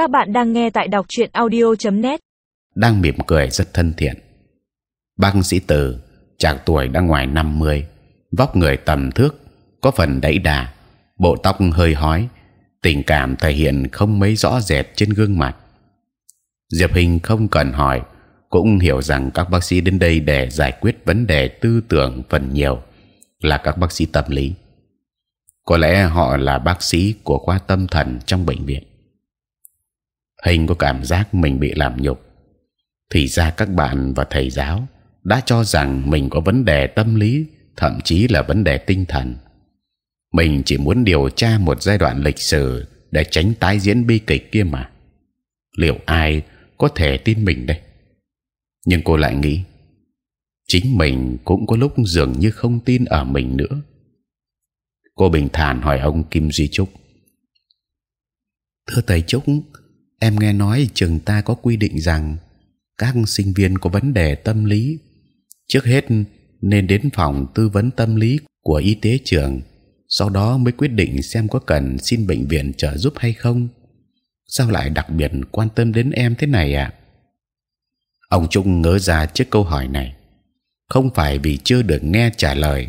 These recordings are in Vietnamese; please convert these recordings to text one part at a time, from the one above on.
Các bạn đang nghe tại đọc truyện audio.net. đang mỉm cười rất thân thiện. Bác sĩ Từ, chàng tuổi đang ngoài 50, vóc người tầm thước, có phần đẫy đà, bộ tóc hơi hói, tình cảm thể hiện không mấy rõ rệt trên gương mặt. Diệp Hình không cần hỏi, cũng hiểu rằng các bác sĩ đến đây để giải quyết vấn đề tư tưởng phần nhiều là các bác sĩ tâm lý. Có lẽ họ là bác sĩ của khoa tâm thần trong bệnh viện. Hình có cảm giác mình bị làm nhục. Thì ra các bạn và thầy giáo đã cho rằng mình có vấn đề tâm lý, thậm chí là vấn đề tinh thần. Mình chỉ muốn điều tra một giai đoạn lịch sử để tránh tái diễn bi kịch kia mà. Liệu ai có thể tin mình đây? Nhưng cô lại nghĩ chính mình cũng có lúc dường như không tin ở mình nữa. Cô bình thản hỏi ông Kim Duy Trúc. Thưa thầy Trúc, em nghe nói trường ta có quy định rằng các sinh viên có vấn đề tâm lý. Trước hết nên đến phòng tư vấn tâm lý của y tế trường, sau đó mới quyết định xem có cần xin bệnh viện trợ giúp hay không. Sao lại đặc biệt quan tâm đến em thế này ạ? Ông trung ngớ ra trước câu hỏi này. Không phải vì chưa được nghe trả lời,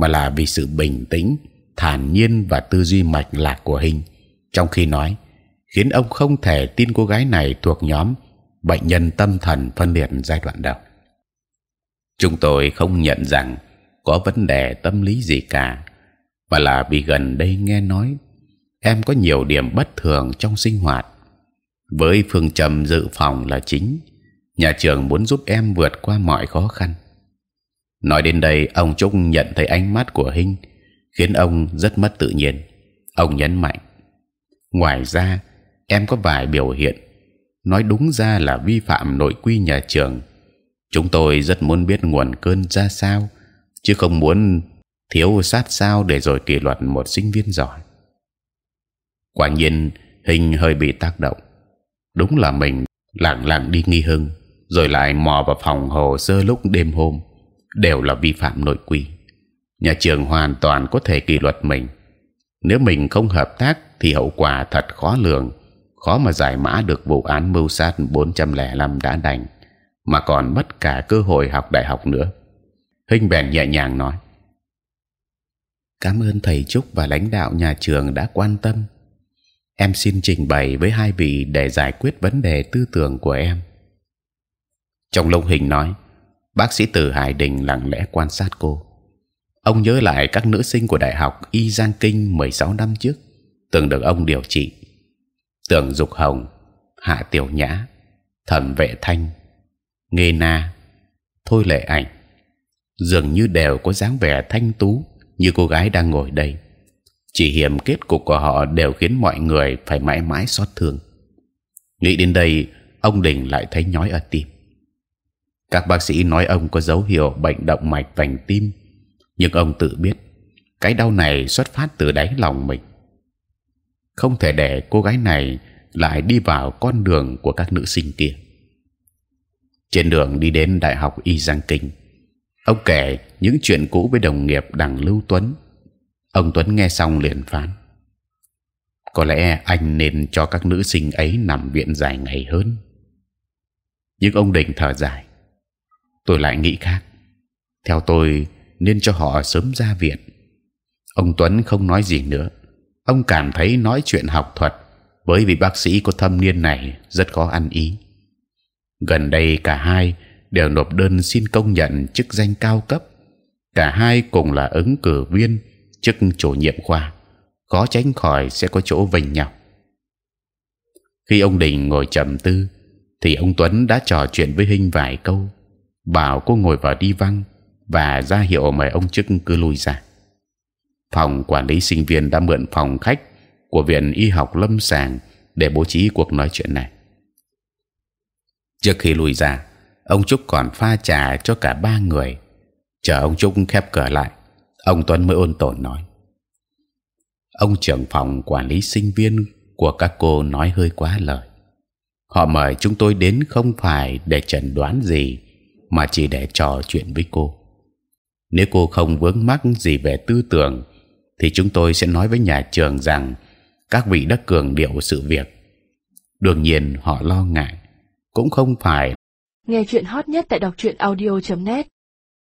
mà là vì sự bình tĩnh, thản nhiên và tư duy mạch lạc của hình. Trong khi nói khiến ông không thể tin cô gái này thuộc nhóm bệnh nhân tâm thần phân liệt giai đoạn đầu. Chúng tôi không nhận rằng có vấn đề tâm lý gì cả, mà là vì gần đây nghe nói em có nhiều điểm bất thường trong sinh hoạt. Với phương châm dự phòng là chính, nhà trường muốn giúp em vượt qua mọi khó khăn. Nói đến đây, ông Trúc nhận thấy ánh mắt của Hinh khiến ông rất mất tự nhiên. Ông nhấn mạnh: ngoài ra, em có vài biểu hiện nói đúng ra là vi phạm nội quy nhà trường. Chúng tôi rất muốn biết nguồn cơn ra sao, chứ không muốn thiếu sát sao để rồi kỷ luật một sinh viên giỏi. Quả nhiên hình hơi bị tác động. Đúng là mình lảng lặng đi nghi hưng, rồi lại mò vào phòng hồ sơ lúc đêm hôm, đều là vi phạm nội quy. Nhà trường hoàn toàn có thể kỷ luật mình. Nếu mình không hợp tác thì hậu quả thật khó lường khó mà giải mã được vụ án mưu sát 405 đã đành, mà còn mất cả cơ hội học đại học nữa. Hinh bèn nhẹ nhàng nói: Cảm ơn thầy trúc và lãnh đạo nhà trường đã quan tâm. Em xin trình bày với hai vị để giải quyết vấn đề tư tưởng của em. Trong lúc hình nói, bác sĩ Từ Hải Đình lặng lẽ quan sát cô. Ông nhớ lại các nữ sinh của đại học Y Giang Kinh 16 năm trước từng được ông điều trị tưởng dục hồng, hạ tiểu nhã thần vệ thanh, nghê na, thôi lệ ảnh. Dường như đều có dáng vẻ thanh tú như cô gái đang ngồi đây. Chỉ hiểm kết cục của họ đều khiến mọi người phải mãi mãi xót thương. Nghĩ đến đây, ông đình lại thấy nhói ở tim. Các bác sĩ nói ông có dấu hiệu bệnh động mạch vành tim, nhưng ông tự biết, cái đau này xuất phát từ đáy lòng mình không thể để cô gái này lại đi vào con đường của các nữ sinh kia. Trên đường đi đến đại học y giang kinh, ông kể những chuyện cũ với đồng nghiệp đằng lưu tuấn. Ông tuấn nghe xong liền phán: có lẽ anh nên cho các nữ sinh ấy nằm viện dài ngày hơn. Nhưng ông Đình thở dài. Tôi lại nghĩ khác. Theo tôi nên cho họ sớm ra viện. Ông Tuấn không nói gì nữa ông cảm thấy nói chuyện học thuật với vị bác sĩ có thâm niên này rất khó ăn ý. Gần đây cả hai đều nộp đơn xin công nhận chức danh cao cấp. Cả hai cùng là ứng cử viên chức chủ nhiệm khoa, khó tránh khỏi sẽ có chỗ vinh nhau. Khi ông Đình ngồi trầm tư, thì ông Tuấn đã trò chuyện với Hinh vài câu, bảo cô ngồi vào đi văng và ra hiệu mời ông chức cứ lui ra phòng quản lý sinh viên đã mượn phòng khách của viện y học lâm sàng để bố trí cuộc nói chuyện này. Trước khi lùi ra, ông Trúc còn pha trà cho cả ba người. Chờ ông Trúc khép cửa lại, ông Tuấn mới ôn tồn nói: ông trưởng phòng quản lý sinh viên của các cô nói hơi quá lời. Họ mời chúng tôi đến không phải để chẩn đoán gì, mà chỉ để trò chuyện với cô. Nếu cô không vướng mắc gì về tư tưởng thì chúng tôi sẽ nói với nhà trường rằng các vị đã cường điệu sự việc. đương nhiên họ lo ngại, cũng không phải. Nghe chuyện hot nhất tại đọc truyện audio .net